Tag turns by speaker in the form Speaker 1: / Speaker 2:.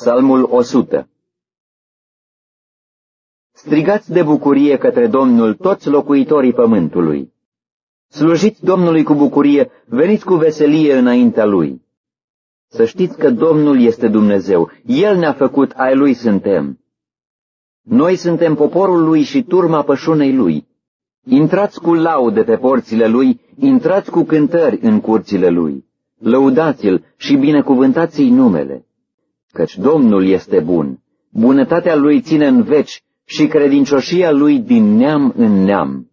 Speaker 1: Psalmul 100 Strigați de bucurie către Domnul toți locuitorii pământului. Slujiți Domnului cu bucurie, veniți cu veselie înaintea Lui. Să știți că Domnul este Dumnezeu, El ne-a făcut, ai Lui suntem. Noi suntem poporul Lui și turma pășunei Lui. Intrați cu laude pe porțile Lui, intrați cu cântări în curțile Lui. Lăudați-L și binecuvântați-i numele căci Domnul este bun, bunătatea lui ține în veci și credincioșia lui din neam în neam.